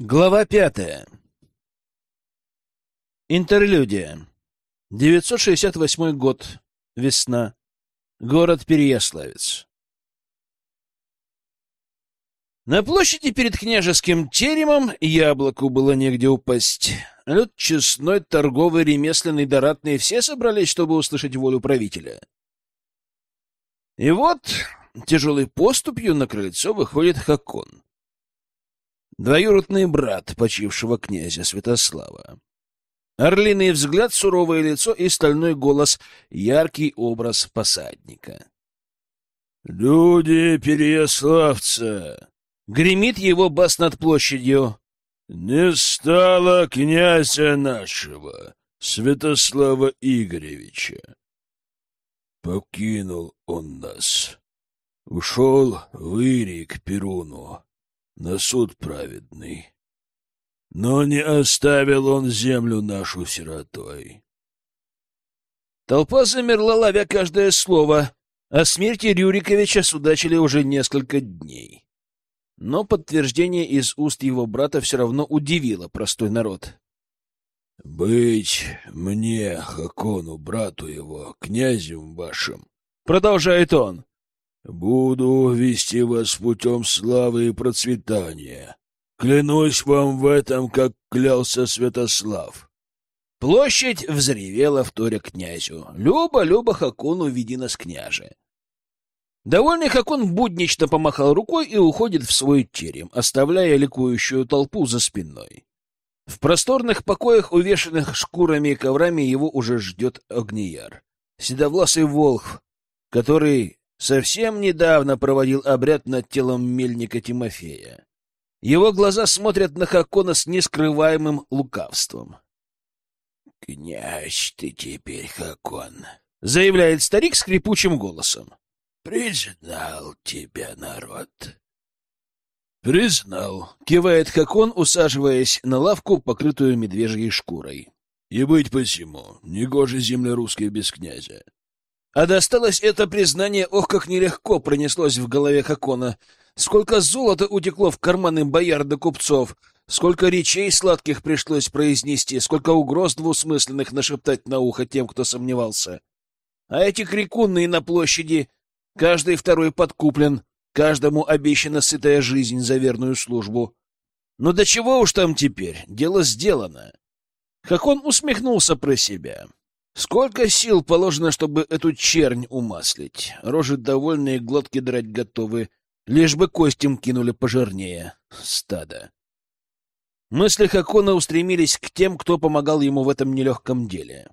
Глава пятая. Интерлюдия. 968 год. Весна. Город Переяславец. На площади перед княжеским теремом яблоку было негде упасть. Люд честной, торговый, ремесленный, доратный — все собрались, чтобы услышать волю правителя. И вот тяжелой поступью на крыльцо выходит Хакон двоюродный брат почившего князя Святослава. Орлиный взгляд, суровое лицо и стальной голос — яркий образ посадника. «Люди Переяславца!» — гремит его бас над площадью. «Не стало князя нашего, Святослава Игоревича. Покинул он нас, ушел в Ирий к Перуну, на суд праведный. Но не оставил он землю нашу сиротой. Толпа замерла, ловя каждое слово. О смерти Рюриковича судачили уже несколько дней. Но подтверждение из уст его брата все равно удивило простой народ. — Быть мне, Хакону, брату его, князем вашим, — продолжает он, Буду вести вас путем славы и процветания. Клянусь вам в этом, как клялся Святослав. Площадь взревела вторя князю. Люба, Люба, Хакуну, веди нас, княже. Довольный Хакун буднично помахал рукой и уходит в свой терем, оставляя ликующую толпу за спиной. В просторных покоях, увешанных шкурами и коврами, его уже ждет огнияр. Седовласый волх, который совсем недавно проводил обряд над телом мельника Тимофея. Его глаза смотрят на Хакона с нескрываемым лукавством. — Князь ты теперь, Хакон, — заявляет старик скрипучим голосом. — Признал тебя народ. — Признал, — кивает Хакон, усаживаясь на лавку, покрытую медвежьей шкурой. — И быть посему, негоже земля русская без князя. А досталось это признание, ох, как нелегко пронеслось в голове Хакона. Сколько золота утекло в карманы бояр да купцов, сколько речей сладких пришлось произнести, сколько угроз двусмысленных нашептать на ухо тем, кто сомневался. А эти крикунные на площади, каждый второй подкуплен, каждому обещана сытая жизнь за верную службу. Но до чего уж там теперь, дело сделано. Хакон усмехнулся про себя. Сколько сил положено, чтобы эту чернь умаслить? Рожи довольные, глотки драть готовы, лишь бы костям кинули пожирнее. Стадо. Мысли Хакона устремились к тем, кто помогал ему в этом нелегком деле.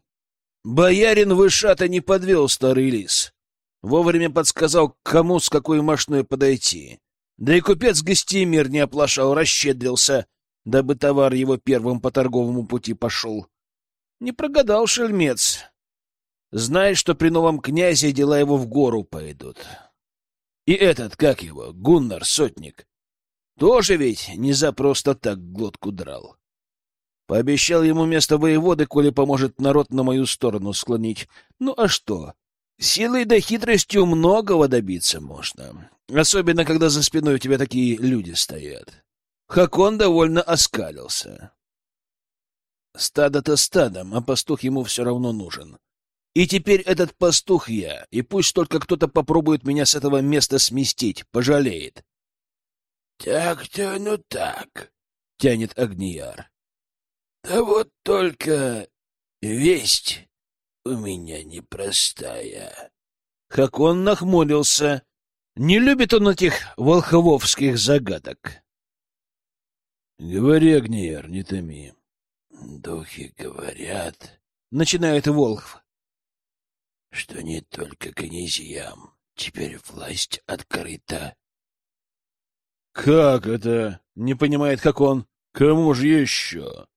Боярин Вышата не подвел старый лис. Вовремя подсказал, к кому с какой мощной подойти. Да и купец Гостемир не оплошал, расщедрился, дабы товар его первым по торговому пути пошел. Не прогадал шельмец. Знает, что при новом князе дела его в гору пойдут. И этот, как его, Гуннар, сотник, тоже ведь не за просто так глотку драл. Пообещал ему место воеводы, коли поможет народ на мою сторону склонить. Ну а что? Силой да хитростью многого добиться можно. Особенно, когда за спиной у тебя такие люди стоят. Хакон довольно оскалился. Стадо-то стадом, а пастух ему все равно нужен. И теперь этот пастух я, и пусть только кто-то попробует меня с этого места сместить, пожалеет. — Так-то, ну так, — тянет Агнияр. — Да вот только весть у меня непростая. Как он нахмурился. Не любит он этих волхововских загадок. — Говори, Агнияр, не томи. Духи говорят, — начинает Волхв, — что не только князьям теперь власть открыта. — Как это? — не понимает, как он. — Кому же еще?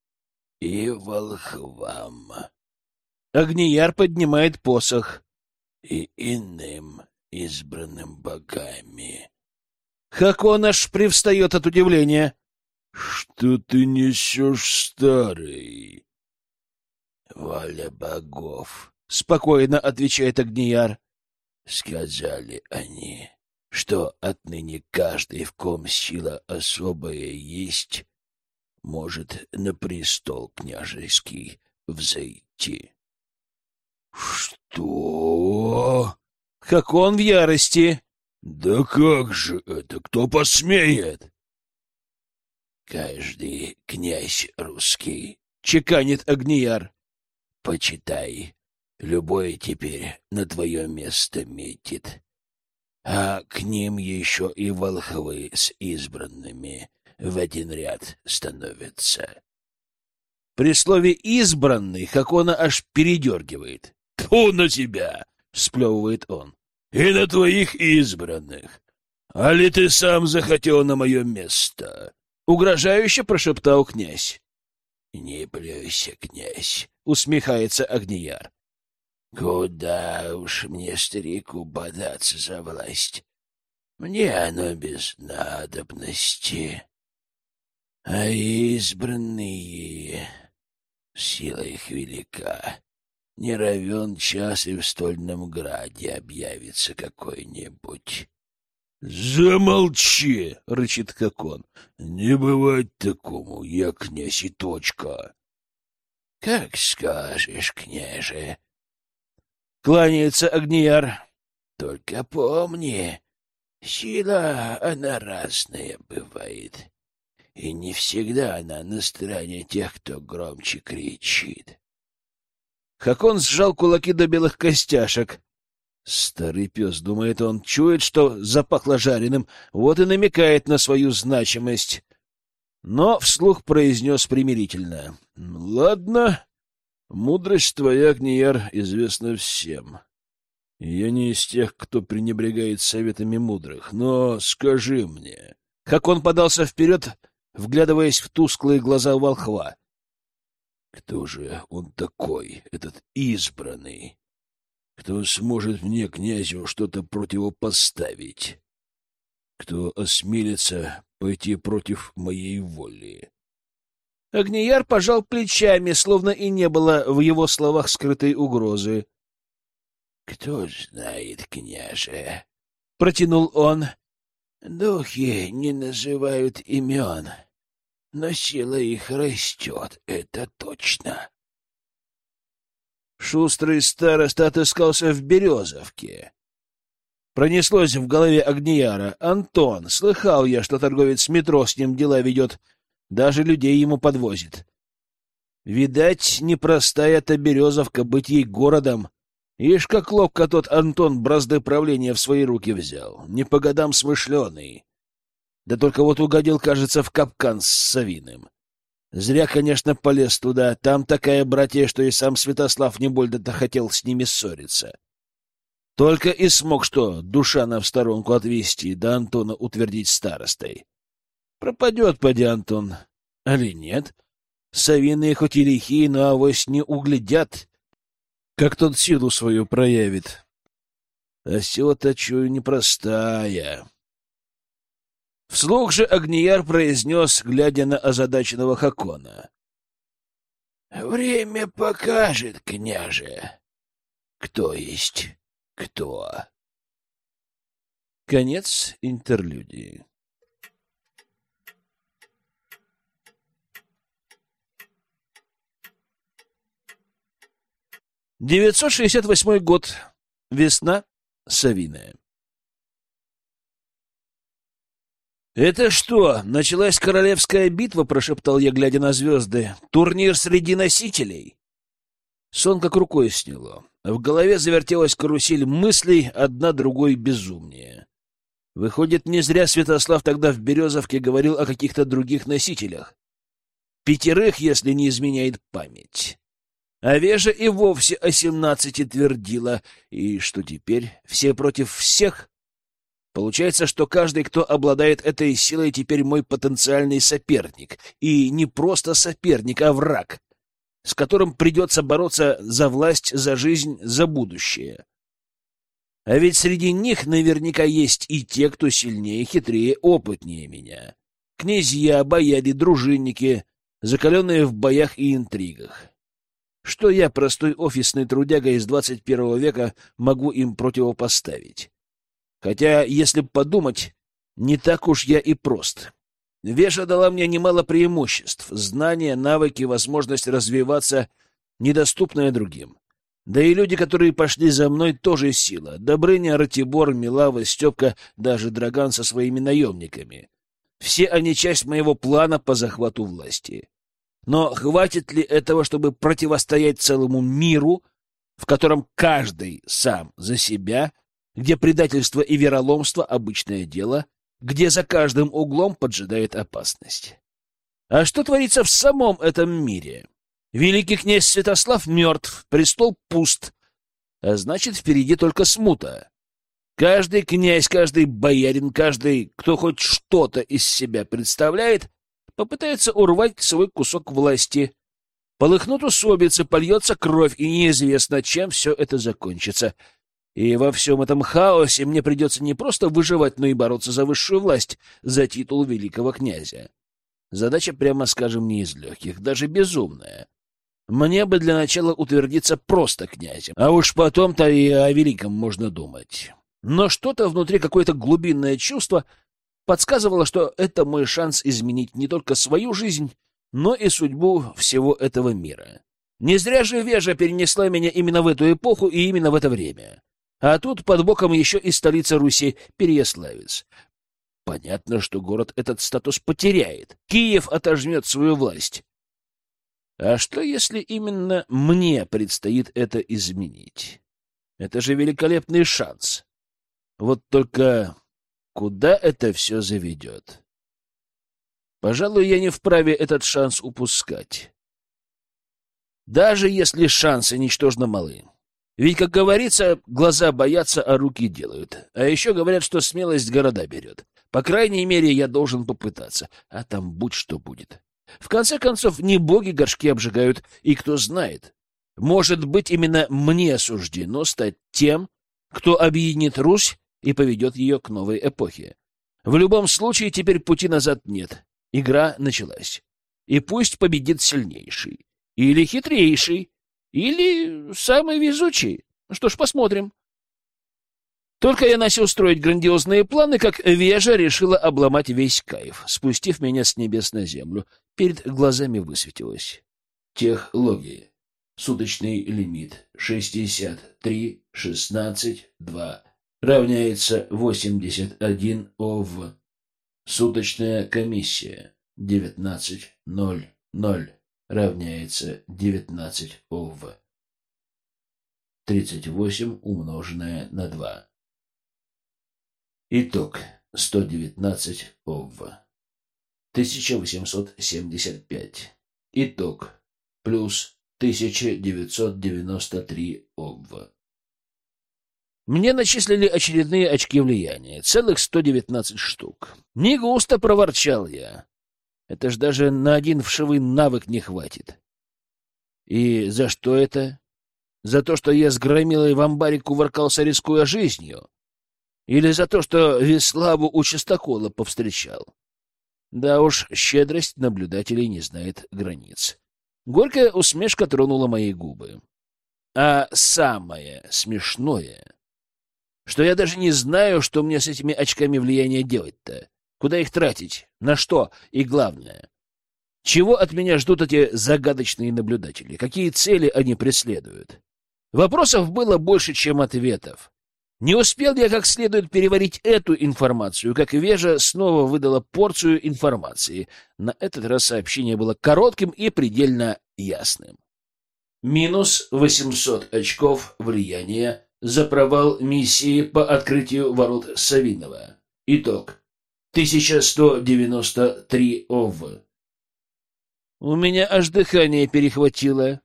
— И волхвам. Огнияр поднимает посох. — И иным избранным богами. Хакон аж привстает от удивления. Что ты несешь, старый? Воля богов, спокойно отвечает Огнияр. Сказали они, что отныне каждый, в ком сила особая есть, может на престол княжеский взойти. — Что? Как он в ярости? — Да как же это? Кто посмеет? — Каждый князь русский, — чеканит Огнияр. — Почитай, любой теперь на твое место метит. А к ним еще и волхвы с избранными в один ряд становятся. При слове «избранный» Хакона аж передергивает. «Тьфу на тебя!» — сплевывает он. «И на твоих избранных! А ли ты сам захотел на мое место?» — угрожающе прошептал князь. «Не плюйся, князь!» — усмехается Огнияр. «Куда уж мне, старику, бодаться за власть? Мне оно без надобности. А избранные, сила их велика, не равен час и в стольном граде объявится какой-нибудь. — Замолчи! — рычит Кокон. — Не бывать такому, я князь и точка. — Как скажешь, княже. Кланяется Огнияр. — Только помни, сила, она разная бывает и не всегда она на стороне тех, кто громче кричит. Хакон сжал кулаки до белых костяшек. Старый пес, думает он, чует, что запахло жареным, вот и намекает на свою значимость. Но вслух произнес примирительно. — Ладно, мудрость твоя, Гнияр, известна всем. Я не из тех, кто пренебрегает советами мудрых, но скажи мне... Хакон подался вперед, вглядываясь в тусклые глаза волхва. Кто же он такой, этот избранный? Кто сможет мне, князю, что-то противопоставить? Кто осмелится пойти против моей воли? Огнияр пожал плечами, словно и не было в его словах скрытой угрозы. — Кто знает, княже? — протянул он. — Духи не называют имен. — но сила их растет, это точно. Шустрый староста отыскался в Березовке. Пронеслось в голове Огнияра. «Антон, слыхал я, что торговец метро с ним дела ведет, даже людей ему подвозит. Видать, непростая эта Березовка быть ей городом. Ишь, как ловко тот Антон бразды правления в свои руки взял, не по годам смышленый. Да только вот угодил, кажется, в капкан с Савиным. Зря, конечно, полез туда. Там такая братья, что и сам Святослав не больно-то хотел с ними ссориться. Только и смог что Душана в сторонку отвести, да Антона утвердить старостой. Пропадет, поди, Антон. Али нет? Савиные хоть и лихие, но авось не углядят, как тот силу свою проявит. А сила-то, чую, непростая. Вслух же Агнияр произнес, глядя на озадаченного Хакона. — Время покажет, княже, кто есть кто. Конец интерлюдии. Девятьсот шестьдесят восьмой год. Весна. Савиная. «Это что, началась королевская битва?» — прошептал я, глядя на звезды. «Турнир среди носителей?» Сон как рукой сняло. В голове завертелась карусель мыслей, одна другой безумнее. Выходит, не зря Святослав тогда в Березовке говорил о каких-то других носителях. Пятерых, если не изменяет память. А Вежа и вовсе о семнадцати твердила. И что теперь? Все против всех? Получается, что каждый, кто обладает этой силой, теперь мой потенциальный соперник. И не просто соперник, а враг, с которым придется бороться за власть, за жизнь, за будущее. А ведь среди них наверняка есть и те, кто сильнее, хитрее, опытнее меня. Князья, бояре, дружинники, закаленные в боях и интригах. Что я, простой офисный трудяга из 21 века, могу им противопоставить? Хотя, если подумать, не так уж я и прост. Веша дала мне немало преимуществ — знания, навыки, возможность развиваться, недоступные другим. Да и люди, которые пошли за мной, тоже сила. Добрыня, Ратибор, Милава, Степка, даже Драган со своими наемниками. Все они часть моего плана по захвату власти. Но хватит ли этого, чтобы противостоять целому миру, в котором каждый сам за себя, где предательство и вероломство — обычное дело, где за каждым углом поджидает опасность? А что творится в самом этом мире? Великий князь Святослав мертв, престол пуст, а значит, впереди только смута. Каждый князь, каждый боярин, каждый, кто хоть что-то из себя представляет, попытается урвать свой кусок власти. Полыхнут усобицы, польется кровь, и неизвестно, чем все это закончится. И во всем этом хаосе мне придется не просто выживать, но и бороться за высшую власть, за титул великого князя. Задача, прямо скажем, не из легких, даже безумная. Мне бы для начала утвердиться просто князем, а уж потом-то и о великом можно думать. Но что-то внутри, какое-то глубинное чувство подсказывало, что это мой шанс изменить не только свою жизнь, но и судьбу всего этого мира. Не зря же Вежа перенесла меня именно в эту эпоху и именно в это время. А тут под боком еще и столица Руси, Переяславец. Понятно, что город этот статус потеряет. Киев отожмет свою власть. А что, если именно мне предстоит это изменить? Это же великолепный шанс. Вот только куда это все заведет? Пожалуй, я не вправе этот шанс упускать. Даже если шансы ничтожно малы. Ведь, как говорится, глаза боятся, а руки делают. А еще говорят, что смелость города берет. По крайней мере, я должен попытаться. А там будь что будет. В конце концов, не боги горшки обжигают, и кто знает. Может быть, именно мне суждено стать тем, кто объединит Русь и поведет ее к новой эпохе. В любом случае, теперь пути назад нет. Игра началась. И пусть победит сильнейший. Или хитрейший. Или самый везучий. Что ж, посмотрим. Только я начал строить грандиозные планы, как Вежа решила обломать весь кайф, спустив меня с небес на землю. Перед глазами высветилось. Техлогии. Суточный лимит 63, 16, 2 равняется 81 ОВ. Суточная комиссия 19.00 равняется 19 ОВ. 38 умноженное на 2. Итог 119 ОВ. 1875. Итог плюс 1993 ОВ. Мне начислили очередные очки влияния, целых 119 штук. Не густо проворчал я. Это ж даже на один вшивый навык не хватит. И за что это? За то, что я с громилой в амбаре кувыркался, рискуя жизнью? Или за то, что Веславу у частокола повстречал? Да уж, щедрость наблюдателей не знает границ. Горькая усмешка тронула мои губы. А самое смешное что я даже не знаю, что мне с этими очками влияния делать-то. Куда их тратить? На что? И главное, чего от меня ждут эти загадочные наблюдатели? Какие цели они преследуют? Вопросов было больше, чем ответов. Не успел я как следует переварить эту информацию, как Вежа снова выдала порцию информации. На этот раз сообщение было коротким и предельно ясным. Минус 800 очков влияния за провал миссии по открытию ворот Савинова. Итог. 1193 ОВ. У меня аж дыхание перехватило.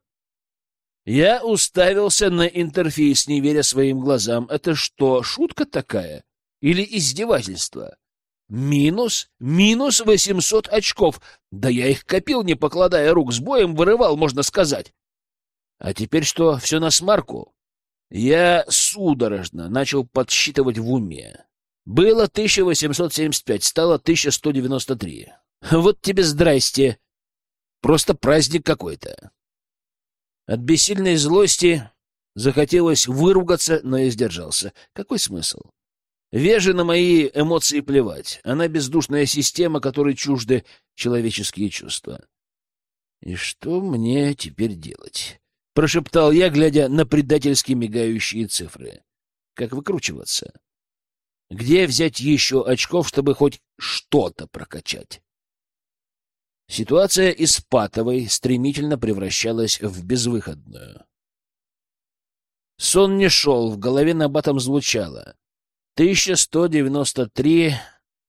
Я уставился на интерфейс, не веря своим глазам. Это что, шутка такая? Или издевательство? Минус? Минус 800 очков. Да я их копил, не покладая рук, с боем вырывал, можно сказать. А теперь что, все на смарку? Я судорожно начал подсчитывать в уме. Было 1875, стало 1193. Вот тебе здрасте. Просто праздник какой-то. От бессильной злости захотелось выругаться, но я сдержался. Какой смысл? Веже на мои эмоции плевать. Она бездушная система, которой чужды человеческие чувства. И что мне теперь делать? Прошептал я, глядя на предательски мигающие цифры. Как выкручиваться? Где взять еще очков, чтобы хоть что-то прокачать? Ситуация из патовой стремительно превращалась в безвыходную. Сон не шел, в голове на батом звучало. 1193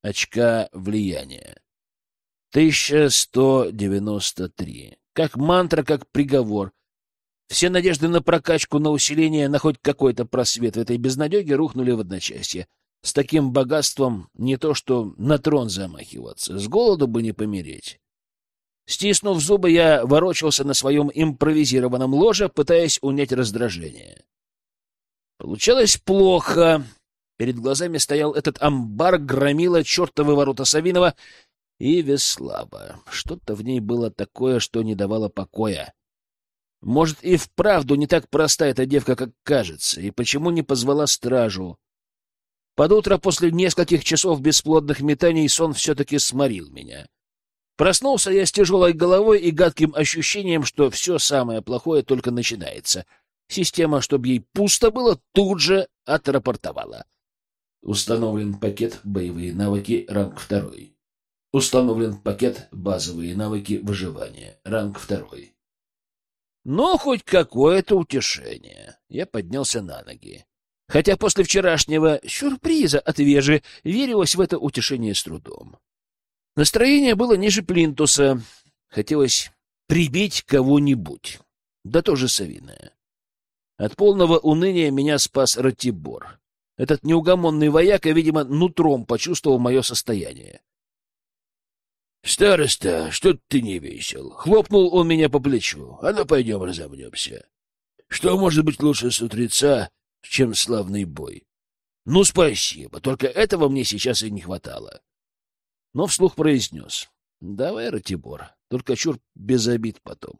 очка влияния. 1193. Как мантра, как приговор. Все надежды на прокачку, на усиление, на хоть какой-то просвет в этой безнадеге рухнули в одночасье. С таким богатством не то что на трон замахиваться, с голоду бы не помереть. Стиснув зубы, я ворочался на своем импровизированном ложе, пытаясь унять раздражение. Получалось плохо. Перед глазами стоял этот амбар, громила чертовы ворота Савинова и Веслава. Что-то в ней было такое, что не давало покоя. Может, и вправду не так проста эта девка, как кажется, и почему не позвала стражу? Под утро после нескольких часов бесплодных метаний сон все-таки сморил меня. Проснулся я с тяжелой головой и гадким ощущением, что все самое плохое только начинается. Система, чтобы ей пусто было, тут же отрапортовала. Установлен пакет «Боевые навыки» ранг второй. Установлен пакет «Базовые навыки выживания» ранг второй. Но хоть какое-то утешение. Я поднялся на ноги. Хотя после вчерашнего сюрприза от Вежи верилось в это утешение с трудом. Настроение было ниже плинтуса. Хотелось прибить кого-нибудь. Да тоже совиное. От полного уныния меня спас Ратибор. Этот неугомонный вояка, видимо, нутром почувствовал мое состояние. — Староста, что ты не весел? — хлопнул он меня по плечу. — А ну, пойдем разомнемся. Что может быть лучше с утреца, чем славный бой? Ну, спасибо, только этого мне сейчас и не хватало. Но вслух произнес. — Давай, Ратибор, только чур без обид потом.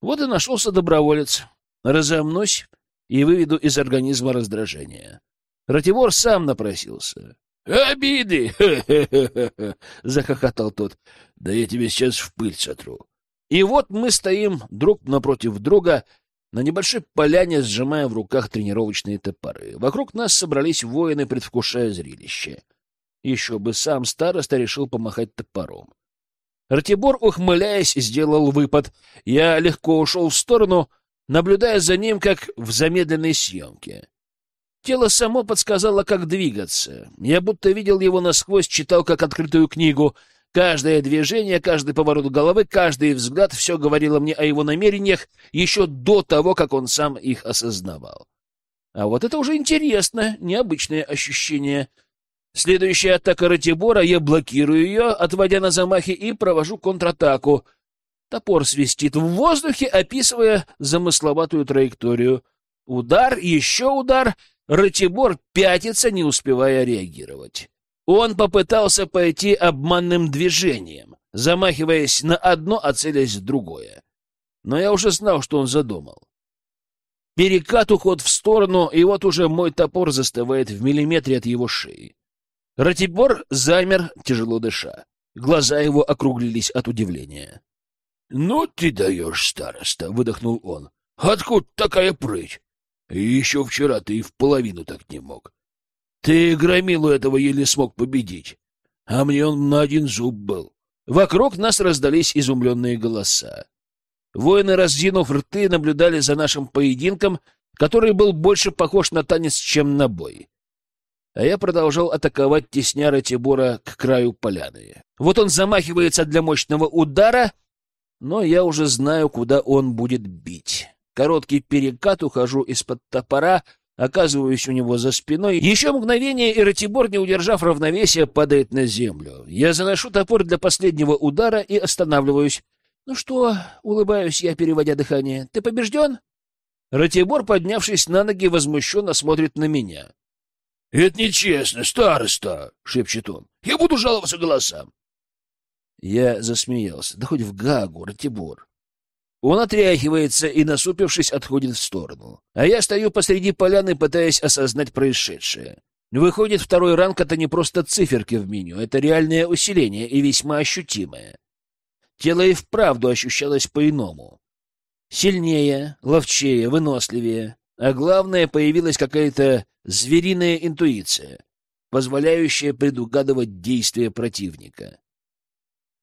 Вот и нашелся доброволец. Разомнусь и выведу из организма раздражение. Ратибор сам напросился. «Обиды!» — захохотал тот. «Да я тебе сейчас в пыль сотру». И вот мы стоим друг напротив друга на небольшой поляне, сжимая в руках тренировочные топоры. Вокруг нас собрались воины, предвкушая зрелище. Еще бы сам староста решил помахать топором. Ратибор, ухмыляясь, сделал выпад. Я легко ушел в сторону, наблюдая за ним, как в замедленной съемке. Тело само подсказало, как двигаться. Я будто видел его насквозь, читал как открытую книгу. Каждое движение, каждый поворот головы, каждый взгляд — все говорило мне о его намерениях еще до того, как он сам их осознавал. А вот это уже интересно, необычное ощущение. Следующая атака Ратибора, я блокирую ее, отводя на замахи, и провожу контратаку. Топор свистит в воздухе, описывая замысловатую траекторию. Удар, еще удар — Ратибор пятится, не успевая реагировать. Он попытался пойти обманным движением, замахиваясь на одно, а целясь в другое. Но я уже знал, что он задумал. Перекат, уход в сторону, и вот уже мой топор застывает в миллиметре от его шеи. Ратибор замер, тяжело дыша. Глаза его округлились от удивления. — Ну ты даешь, староста! — выдохнул он. — Откуда такая прыть? Еще вчера ты и в половину так не мог. Ты громилу этого еле смог победить, а мне он на один зуб был. Вокруг нас раздались изумленные голоса. Воины, раздвинув рты, наблюдали за нашим поединком, который был больше похож на танец, чем на бой. А я продолжал атаковать тесняра Тибора к краю поляны. Вот он замахивается для мощного удара, но я уже знаю, куда он будет бить. Короткий перекат, ухожу из-под топора, оказываюсь у него за спиной. Еще мгновение, и Ратибор, не удержав равновесия, падает на землю. Я заношу топор для последнего удара и останавливаюсь. — Ну что? — улыбаюсь я, переводя дыхание. — Ты побежден? Ратибор, поднявшись на ноги, возмущенно смотрит на меня. — Это нечестно, староста! — шепчет он. — Я буду жаловаться голосам. Я засмеялся. Да хоть в Гагу, Ратибор. Он отряхивается и, насупившись, отходит в сторону. А я стою посреди поляны, пытаясь осознать происшедшее. Выходит, второй ранг — это не просто циферки в меню, это реальное усиление и весьма ощутимое. Тело и вправду ощущалось по-иному. Сильнее, ловчее, выносливее. А главное, появилась какая-то звериная интуиция, позволяющая предугадывать действия противника.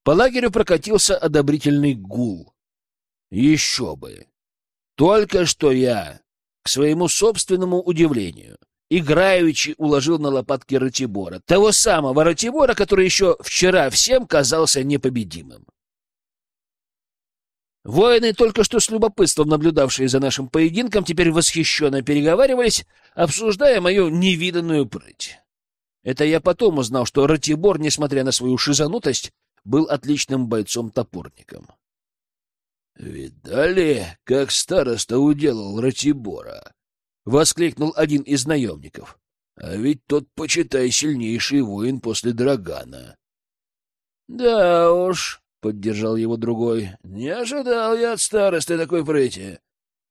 По лагерю прокатился одобрительный гул. Еще бы! Только что я, к своему собственному удивлению, играючи уложил на лопатки Ратибора, того самого Ратибора, который еще вчера всем казался непобедимым. Воины, только что с любопытством наблюдавшие за нашим поединком, теперь восхищенно переговаривались, обсуждая мою невиданную прыть. Это я потом узнал, что Ратибор, несмотря на свою шизанутость, был отличным бойцом-топорником. — Видали, как староста уделал Ратибора? — воскликнул один из наемников. — А ведь тот, почитай, сильнейший воин после Драгана. — Да уж, — поддержал его другой, — не ожидал я от старосты такой прыти.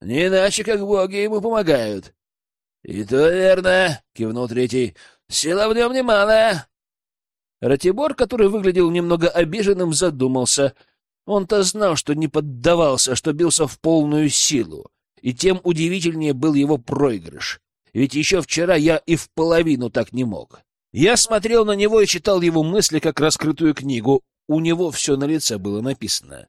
Не иначе, как боги ему помогают. — И то верно, — кивнул третий, — сила в нем немалая. Ратибор, который выглядел немного обиженным, задумался. Он-то знал, что не поддавался, что бился в полную силу и тем удивительнее был его проигрыш. Ведь еще вчера я и в половину так не мог. Я смотрел на него и читал его мысли, как раскрытую книгу. У него все на лице было написано.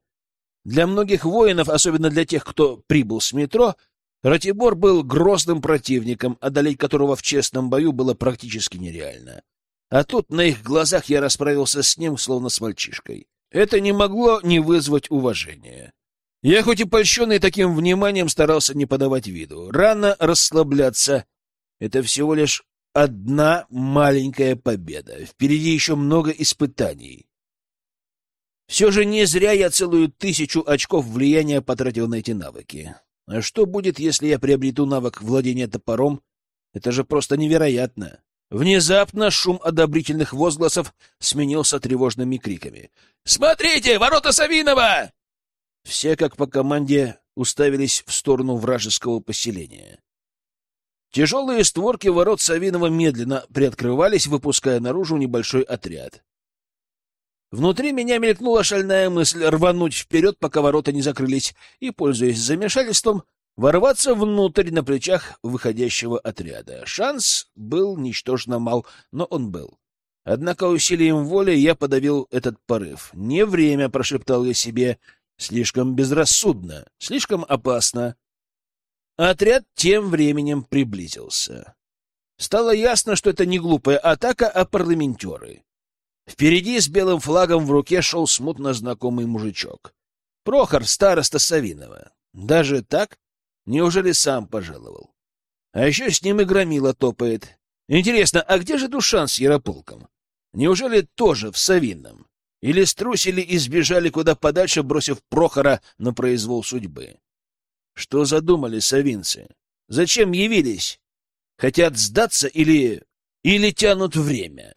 Для многих воинов, особенно для тех, кто прибыл с метро, Ратибор был грозным противником, одолеть которого в честном бою было практически нереально. А тут на их глазах я расправился с ним, словно с мальчишкой. Это не могло не вызвать уважения. Я хоть и польщенный таким вниманием старался не подавать виду. Рано расслабляться. Это всего лишь одна маленькая победа. Впереди еще много испытаний. Все же не зря я целую тысячу очков влияния потратил на эти навыки. А что будет, если я приобрету навык владения топором? Это же просто невероятно. Внезапно шум одобрительных возгласов сменился тревожными криками. «Смотрите, ворота Савинова!» Все, как по команде, уставились в сторону вражеского поселения. Тяжелые створки ворот Савинова медленно приоткрывались, выпуская наружу небольшой отряд. Внутри меня мелькнула шальная мысль рвануть вперед, пока ворота не закрылись, и, пользуясь замешательством, ворваться внутрь на плечах выходящего отряда. Шанс был ничтожно мал, но он был. Однако усилием воли я подавил этот порыв. «Не время», — прошептал я себе, Слишком безрассудно, слишком опасно. Отряд тем временем приблизился. Стало ясно, что это не глупая атака, а парламентеры. Впереди с белым флагом в руке шел смутно знакомый мужичок. Прохор, староста Савинова. Даже так? Неужели сам пожаловал? А еще с ним и громила топает. Интересно, а где же Душан с Ярополком? Неужели тоже в Савинном? Или струсили и сбежали куда подальше, бросив Прохора на произвол судьбы? Что задумали совинцы? Зачем явились? Хотят сдаться или... или тянут время?